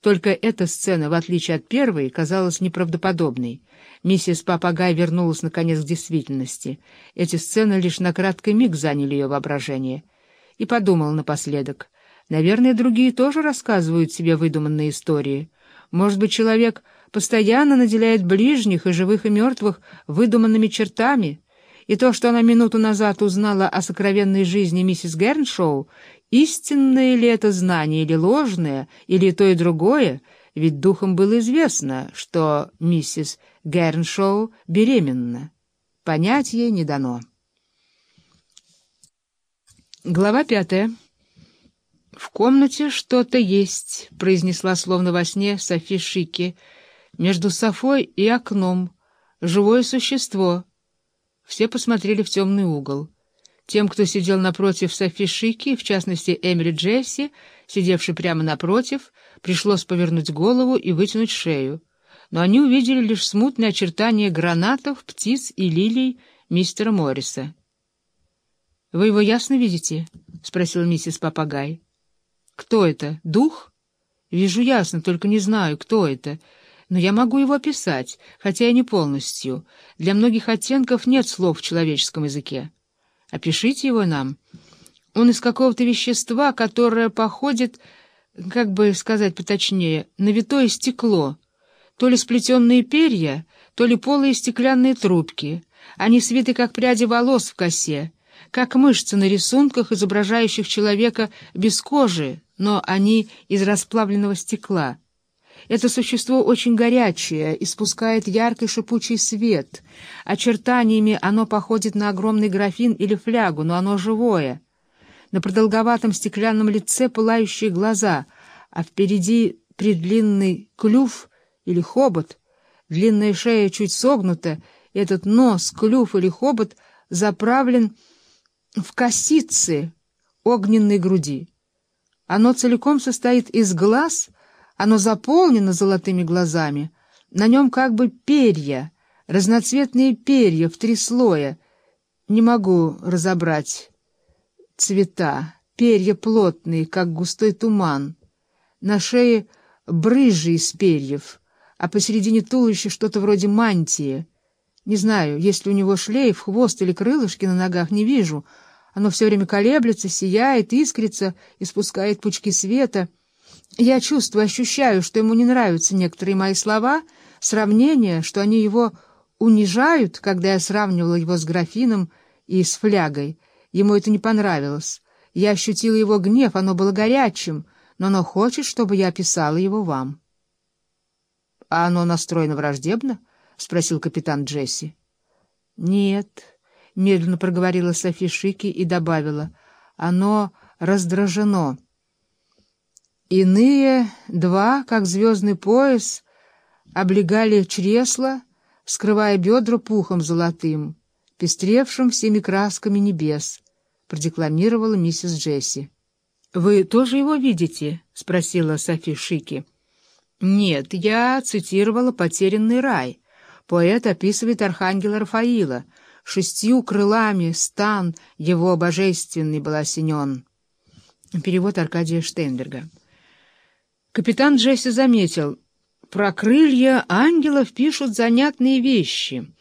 Только эта сцена, в отличие от первой, казалась неправдоподобной. Миссис Папагай вернулась, наконец, к действительности. Эти сцены лишь на краткий миг заняли ее воображение. И подумал напоследок. Наверное, другие тоже рассказывают себе выдуманные истории. Может быть, человек постоянно наделяет ближних и живых и мертвых выдуманными чертами, и то, что она минуту назад узнала о сокровенной жизни миссис Герншоу, истинное ли это знание или ложное, или то и другое, ведь духом было известно, что миссис Герншоу беременна. Понять ей не дано. Глава пятая. «В комнате что-то есть», — произнесла словно во сне Софи Шики. «Между Софой и окном. Живое существо». Все посмотрели в темный угол. Тем, кто сидел напротив Софи Шики, в частности Эмили Джесси, сидевший прямо напротив, пришлось повернуть голову и вытянуть шею. Но они увидели лишь смутные очертания гранатов, птиц и лилий мистера Морриса. — Вы его ясно видите? — спросил миссис Папагай. — Кто это? Дух? — Вижу ясно, только не знаю, кто это. — но я могу его описать, хотя и не полностью. Для многих оттенков нет слов в человеческом языке. Опишите его нам. Он из какого-то вещества, которое походит, как бы сказать поточнее, на витое стекло. То ли сплетенные перья, то ли полые стеклянные трубки. Они свиты, как пряди волос в косе, как мышцы на рисунках, изображающих человека без кожи, но они из расплавленного стекла. Это существо очень горячее, испускает яркий шипучий свет. Очертаниями оно походит на огромный графин или флягу, но оно живое. На продолговатом стеклянном лице пылающие глаза, а впереди предлинный клюв или хобот, длинная шея чуть согнута, этот нос, клюв или хобот заправлен в косицы огненной груди. Оно целиком состоит из глаз — оно заполнено золотыми глазами. На нем как бы перья, разноцветные перья в три слоя. Не могу разобрать цвета. Перья плотные, как густой туман. На шее брыжи из перьев, а посередине туловища что-то вроде мантии. Не знаю, есть ли у него шлейф, хвост или крылышки на ногах, не вижу. Оно все время колеблется, сияет, искрится, испускает пучки света — я чувствую, ощущаю, что ему не нравятся некоторые мои слова, сравнения, что они его унижают, когда я сравнивала его с графином и с флягой. Ему это не понравилось. Я ощутила его гнев, оно было горячим, но оно хочет, чтобы я описала его вам. — А оно настроено враждебно? — спросил капитан Джесси. — Нет, — медленно проговорила Софи Шики и добавила, — оно раздражено. Иные, два, как звездный пояс, облегали чресла, скрывая бедра пухом золотым, пестревшим всеми красками небес, продекламировала миссис Джесси. — Вы тоже его видите? — спросила Софи Шики. — Нет, я цитировала «Потерянный рай». Поэт описывает архангела Рафаила. Шестью крылами стан его божественный был осенен. Перевод Аркадия Штейнберга. Капитан Джесси заметил, про крылья ангелов пишут занятные вещи.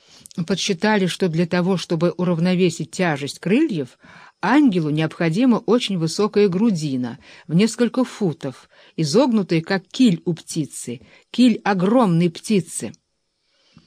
Подсчитали, что для того, чтобы уравновесить тяжесть крыльев, ангелу необходима очень высокая грудина, в несколько футов, изогнутая, как киль у птицы, киль огромной птицы.